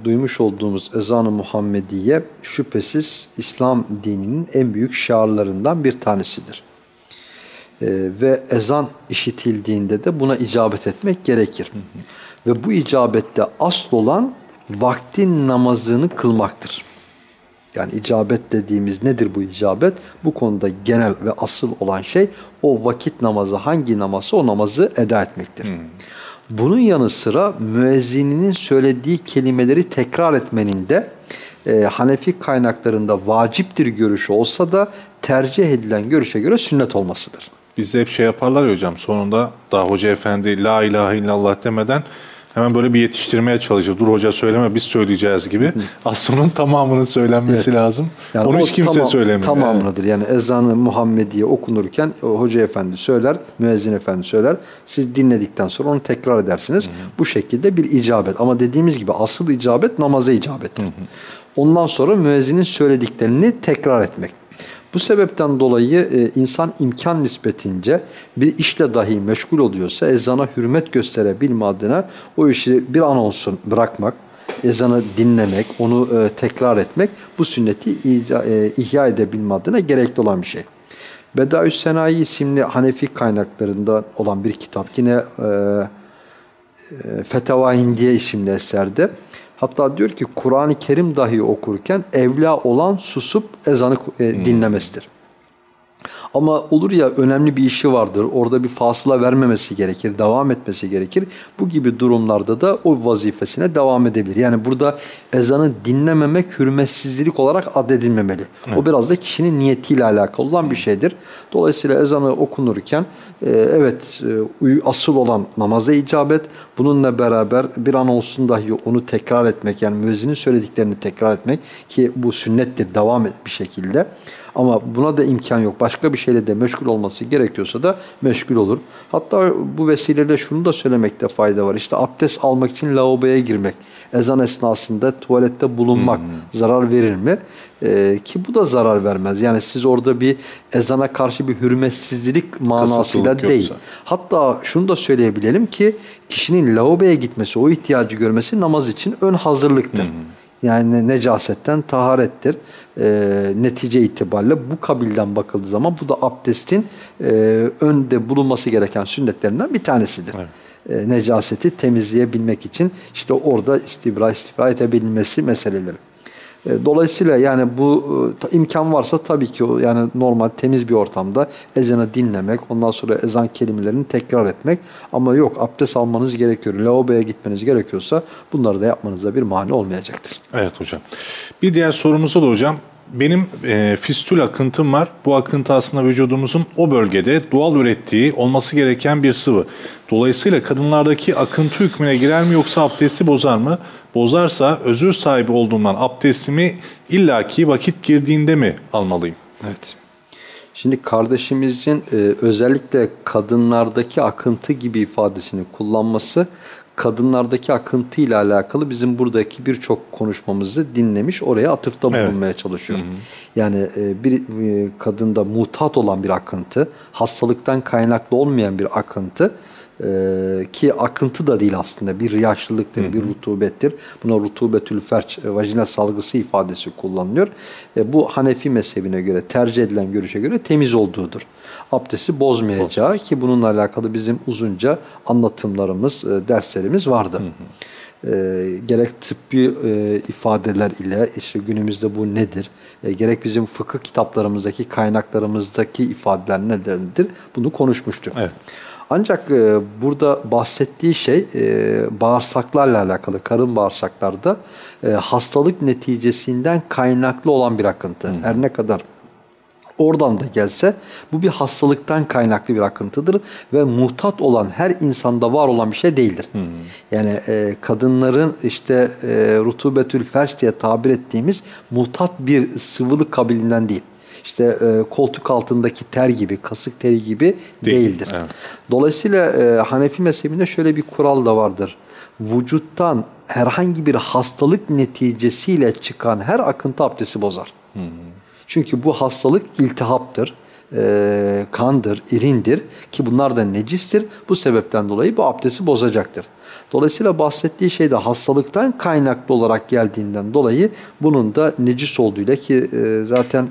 duymuş olduğumuz ezan-ı Muhammediye şüphesiz İslam dininin en büyük şiarlarından bir tanesidir. E, ve ezan işitildiğinde de buna icabet etmek gerekir. Hı hı. Ve bu icabette asıl olan vaktin namazını kılmaktır. Yani icabet dediğimiz nedir bu icabet? Bu konuda genel ve asıl olan şey o vakit namazı hangi namazı o namazı eda etmektir. Hmm. Bunun yanı sıra müezzininin söylediği kelimeleri tekrar etmenin de e, Hanefi kaynaklarında vaciptir görüşü olsa da tercih edilen görüşe göre sünnet olmasıdır. Bizde hep şey yaparlar ya hocam sonunda daha hoca efendi la ilahe illallah demeden hemen böyle bir yetiştirmeye çalışır. Dur hoca söyleme biz söyleyeceğiz gibi. Aslında onun tamamının söylenmesi evet. lazım. Yani Onu hiç kimse tamam, söylemiyor. Tamamıdır. Yani, yani ezanı Muhammediye okunurken o hoca efendi söyler, müezzin efendi söyler. Siz dinledikten sonra onu tekrar edersiniz. Hı hı. Bu şekilde bir icabet. Ama dediğimiz gibi asıl icabet namaza icabet. Ondan sonra müezzinin söylediklerini tekrar etmek. Bu sebepten dolayı e, insan imkan nispetince bir işle dahi meşgul oluyorsa ezana hürmet gösterebilme adına o işi bir an olsun bırakmak, ezanı dinlemek, onu e, tekrar etmek bu sünneti ica, e, ihya edebilme adına gerekli olan bir şey. Bedaüs Senayi isimli Hanefi kaynaklarında olan bir kitap yine e, e, Fetava Hindiye isimli eserde hatta diyor ki Kur'an-ı Kerim dahi okurken evla olan susup ezanı e, dinlemesidir. Ama olur ya önemli bir işi vardır. Orada bir fasıla vermemesi gerekir. Devam etmesi gerekir. Bu gibi durumlarda da o vazifesine devam edebilir. Yani burada ezanı dinlememek hürmetsizlik olarak adedilmemeli. Evet. O biraz da kişinin niyetiyle alakalı olan bir şeydir. Dolayısıyla ezanı okunurken e, evet e, asıl olan namaza icabet. Bununla beraber bir an olsun dahi onu tekrar etmek yani müezzinin söylediklerini tekrar etmek ki bu sünnettir devam et bir şekilde. Ama buna da imkan yok. Başka bir şeyle de meşgul olması gerekiyorsa da meşgul olur. Hatta bu vesileyle şunu da söylemekte fayda var. İşte abdest almak için lavaboya girmek. Ezan esnasında tuvalette bulunmak hmm. zarar verir mi? Ee, ki bu da zarar vermez. Yani siz orada bir ezana karşı bir hürmetsizlik manasıyla değil. Yoksa. Hatta şunu da söyleyebilelim ki kişinin lavaboya gitmesi, o ihtiyacı görmesi namaz için ön hazırlıktır. Hmm. Yani necasetten taharettir. E, netice itibariyle bu kabilden bakıldığı zaman bu da abdestin e, önde bulunması gereken sünnetlerinden bir tanesidir. Evet. E, necaseti temizleyebilmek için işte orada istibra istifra edebilmesi meseleleri. E, dolayısıyla yani bu e, imkan varsa tabii ki yani normal temiz bir ortamda ezanı dinlemek, ondan sonra ezan kelimelerini tekrar etmek ama yok abdest almanız gerekiyor, lavaboya gitmeniz gerekiyorsa bunları da yapmanıza bir mani olmayacaktır. Evet hocam. Bir diğer sorumuz da hocam benim e, fistül akıntım var. Bu akıntı aslında vücudumuzun o bölgede doğal ürettiği olması gereken bir sıvı. Dolayısıyla kadınlardaki akıntı hükmüne girer mi yoksa abdesti bozar mı? Bozarsa özür sahibi olduğumdan abdestimi illaki vakit girdiğinde mi almalıyım? Evet. Şimdi kardeşimizin e, özellikle kadınlardaki akıntı gibi ifadesini kullanması kadınlardaki akıntı ile alakalı bizim buradaki birçok konuşmamızı dinlemiş oraya atıfta bulunmaya evet. çalışıyor. Hı hı. Yani e, bir e, kadında mutat olan bir akıntı, hastalıktan kaynaklı olmayan bir akıntı ee, ki akıntı da değil aslında bir yaşlılıktır, hı hı. bir rutubettir. Buna rutubetül ferç, e, vajinal salgısı ifadesi kullanılıyor. E, bu Hanefi mezhebine göre, tercih edilen görüşe göre temiz olduğudur. Abdesti bozmayacağı Bozmaz. ki bununla alakalı bizim uzunca anlatımlarımız, e, derslerimiz vardı. Hı hı. E, gerek tıbbi e, ifadeler ile işte günümüzde bu nedir? E, gerek bizim fıkıh kitaplarımızdaki kaynaklarımızdaki ifadeler nelerdir? Bunu konuşmuştuk. Evet. Ancak e, burada bahsettiği şey e, bağırsaklarla alakalı, karın bağırsaklarda e, hastalık neticesinden kaynaklı olan bir akıntı. Hmm. Her ne kadar oradan da gelse bu bir hastalıktan kaynaklı bir akıntıdır ve muhtat olan her insanda var olan bir şey değildir. Hmm. Yani e, kadınların işte e, rutubetül ferç diye tabir ettiğimiz muhtat bir sıvılık kabilinden değil işte e, koltuk altındaki ter gibi, kasık teri gibi Değil, değildir. Evet. Dolayısıyla e, Hanefi mezhebinde şöyle bir kural da vardır. Vücuttan herhangi bir hastalık neticesiyle çıkan her akıntı abdesti bozar. Hı hı. Çünkü bu hastalık iltihaptır, e, kandır, irindir ki bunlar da necistir. Bu sebepten dolayı bu abdesti bozacaktır. Dolayısıyla bahsettiği şey de hastalıktan kaynaklı olarak geldiğinden dolayı bunun da necis olduğuyla ki e, zaten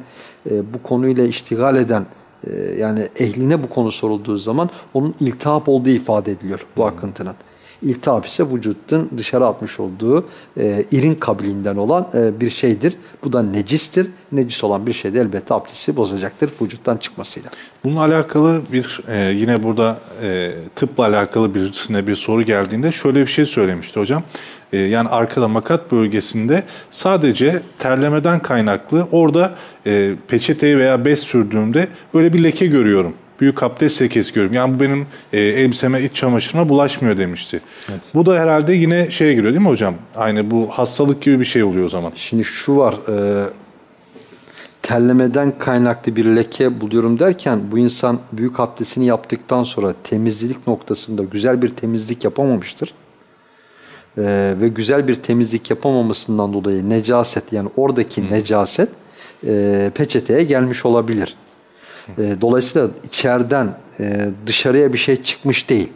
e, bu konuyla iştigal eden e, yani ehline bu konu sorulduğu zaman onun iltihap olduğu ifade ediliyor bu hmm. akıntının. İltihap ise vücutun dışarı atmış olduğu e, irin kabiliğinden olan e, bir şeydir. Bu da necistir. Necis olan bir şeyde elbette abdesti bozacaktır vücuttan çıkmasıyla. Bununla alakalı bir e, yine burada e, tıpla alakalı birisine bir soru geldiğinde şöyle bir şey söylemişti hocam. E, yani arkada makat bölgesinde sadece terlemeden kaynaklı orada e, peçeteyi veya bez sürdüğümde böyle bir leke görüyorum büyük abdest lekesi görüyorum. Yani bu benim e, elbiseme, iç çamaşırıma bulaşmıyor demişti. Evet. Bu da herhalde yine şeye giriyor değil mi hocam? Aynı bu hastalık gibi bir şey oluyor o zaman. Şimdi şu var, e, terlemeden kaynaklı bir leke buluyorum derken bu insan büyük abdestini yaptıktan sonra temizlik noktasında güzel bir temizlik yapamamıştır. Ee, ve güzel bir temizlik yapamamasından dolayı necaset yani oradaki hmm. necaset e, peçeteye gelmiş olabilir. E, dolayısıyla içeriden e, dışarıya bir şey çıkmış değil.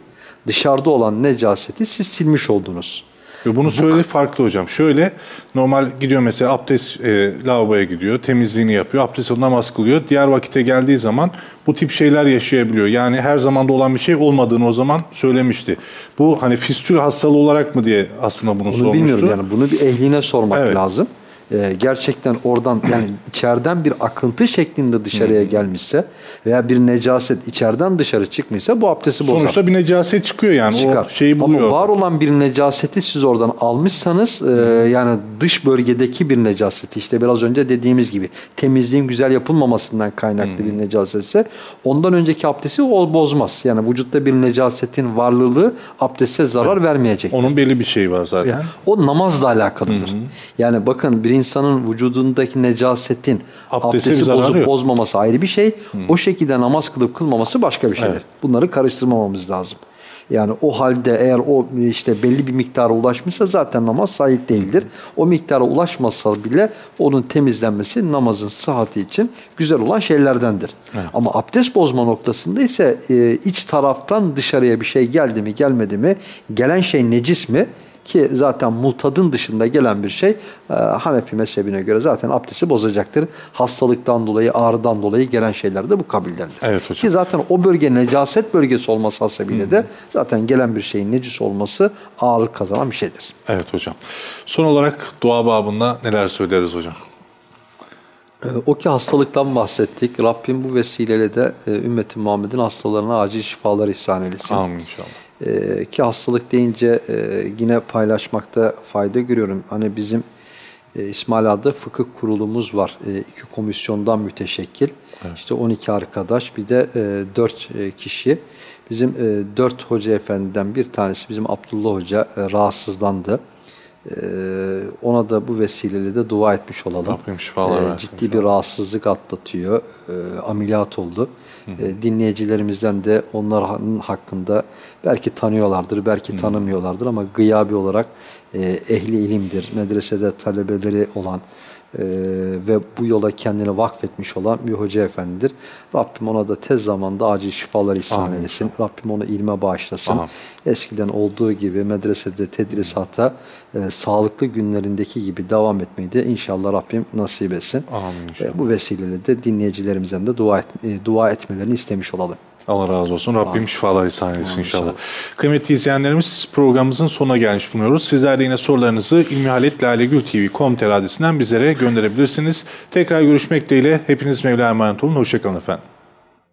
Dışarıda olan necaseti siz silmiş oldunuz. Ve bunu söyle farklı hocam. Şöyle normal gidiyor mesela abdest e, lavaboya gidiyor, temizliğini yapıyor, abdest alıp namaz kılıyor. Diğer vakite geldiği zaman bu tip şeyler yaşayabiliyor. Yani her zamanda olan bir şey olmadığını o zaman söylemişti. Bu hani fistül hastalığı olarak mı diye aslında bunu, Bunu sormuştu. bilmiyorum yani bunu bir ehline sormak Evet. lazım. Ee, gerçekten oradan yani içeriden bir akıntı şeklinde dışarıya gelmişse veya bir necaset içeriden dışarı çıkmışsa bu abdesti bozar. Sonuçta bir necaset çıkıyor yani. çıkar. O şeyi buluyor. Ama var olan bir necaseti siz oradan almışsanız e, yani dış bölgedeki bir necaseti işte biraz önce dediğimiz gibi temizliğin güzel yapılmamasından kaynaklı bir necasetse ondan önceki abdesti o bozmaz. Yani vücutta bir necasetin varlığı abdeste zarar vermeyecek. Onun belli bir şeyi var zaten. Yani o namazla alakalıdır. Yani bakın bir insanın vücudundaki necasetin abdesti zararı bozup yok. bozmaması ayrı bir şey. O şekilde namaz kılıp kılmaması başka bir şeydir. Evet. Bunları karıştırmamamız lazım. Yani o halde eğer o işte belli bir miktara ulaşmışsa zaten namaz sahih değildir. O miktara ulaşmasa bile onun temizlenmesi namazın sıhhati için güzel olan şeylerdendir. Ama abdest bozma noktasında ise e, iç taraftan dışarıya bir şey geldi mi gelmedi mi gelen şey necis mi ki zaten mutadın dışında gelen bir şey e, Hanefi mezhebine göre zaten abdesti bozacaktır. Hastalıktan dolayı, ağrıdan dolayı gelen şeyler de bu kabildendir. Evet hocam. Ki zaten o bölge necaset bölgesi olması hasebiyle de zaten gelen bir şeyin necis olması ağırlık kazanan bir şeydir. Evet hocam. Son olarak dua babında neler söyleriz hocam? Ee, O ki hastalıktan bahsettik. Rabbim bu vesileyle de e, ümmeti Muhammed'in hastalarına acil şifalar ihsan eylesin. Amin inşallah. Ee, ki hastalık deyince e, yine paylaşmakta fayda görüyorum. Hani bizim e, İsmail adlı fıkıh kurulumuz var. E, iki komisyondan müteşekkil. İşte 12 arkadaş bir de e, 4 e, kişi. Bizim e, 4 hoca efendiden bir tanesi bizim Abdullah Hoca e, rahatsızlandı. E, ona da bu vesileyle de dua etmiş olalım. Rabbim şifalar E, ciddi bir rahatsızlık atlatıyor. E, ameliyat oldu. E, dinleyicilerimizden de onların hakkında belki tanıyorlardır, belki tanımıyorlardır ama gıyabi olarak e, ehli ilimdir. Medresede talebeleri olan e, ve bu yola kendini vakfetmiş olan bir hoca efendidir. Rabbim ona da tez zamanda acil şifalar ihsan Amin. eylesin. Rabbim onu ilme bağışlasın. Amin. Eskiden olduğu gibi medresede tedrisata e, sağlıklı günlerindeki gibi devam etmeyi de inşallah Rabbim nasip etsin. Amin inşallah. E, bu vesileyle de dinleyicilerimizden de dua, et, e, dua etmelerini istemiş olalım. Allah razı olsun. Rabbim şifalar ihsan etsin inşallah. Kıymetli izleyenlerimiz programımızın sonuna gelmiş bulunuyoruz. Sizler de yine sorularınızı ilmihaletlalegültv.com adresinden bizlere gönderebilirsiniz. Tekrar görüşmek dileğiyle. Hepiniz Mevla'ya emanet olun. Hoşçakalın efendim.